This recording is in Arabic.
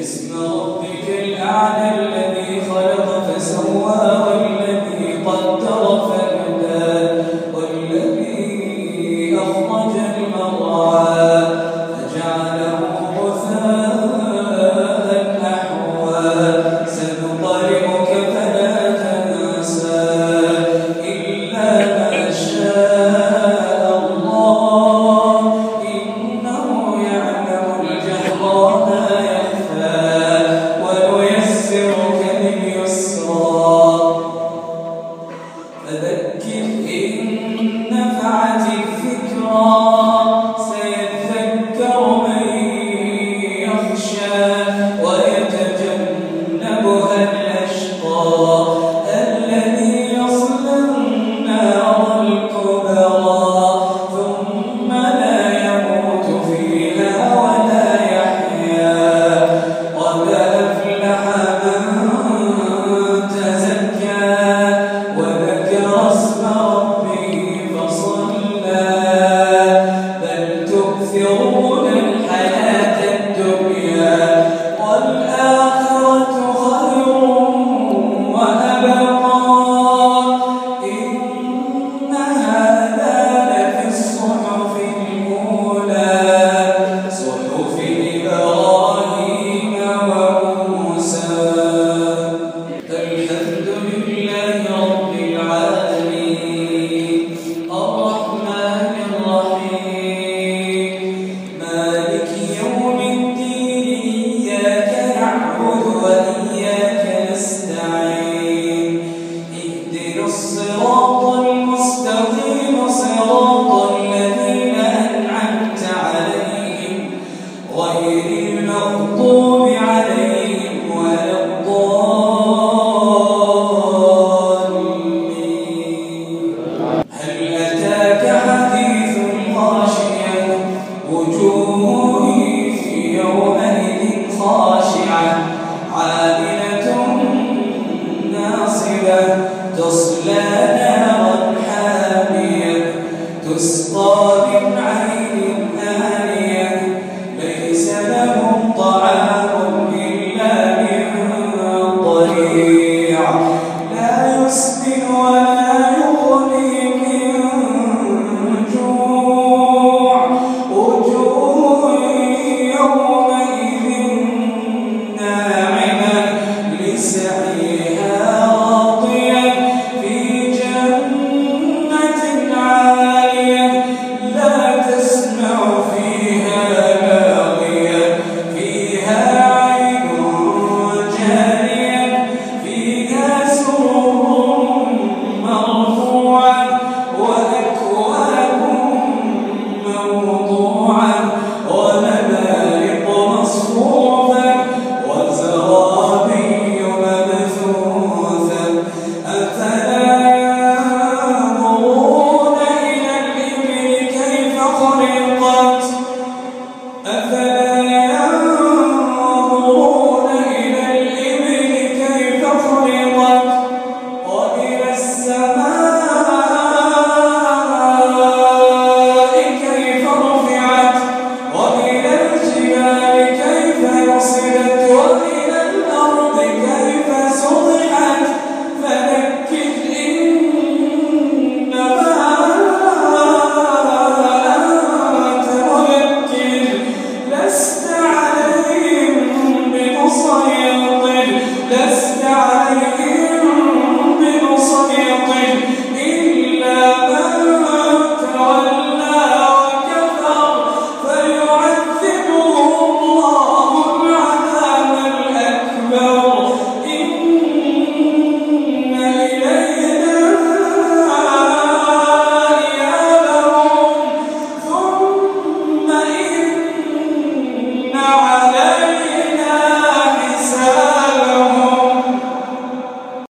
اسم ربك الأعلى غير المغضوب عليهم